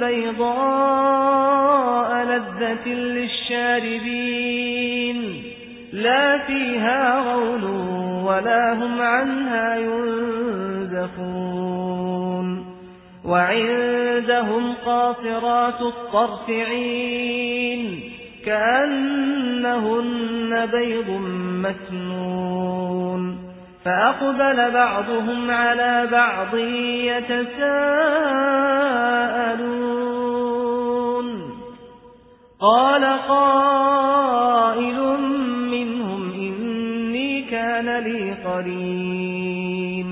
بيضاء لذة للشاربين لا فيها غول ولا هم عنها ينزفون وعندهم قاصرات الطرفعين كأنهن بيض مسنون فأقبل بعضهم على بعض يتساءلون قال قائل منهم إني كان لي قريب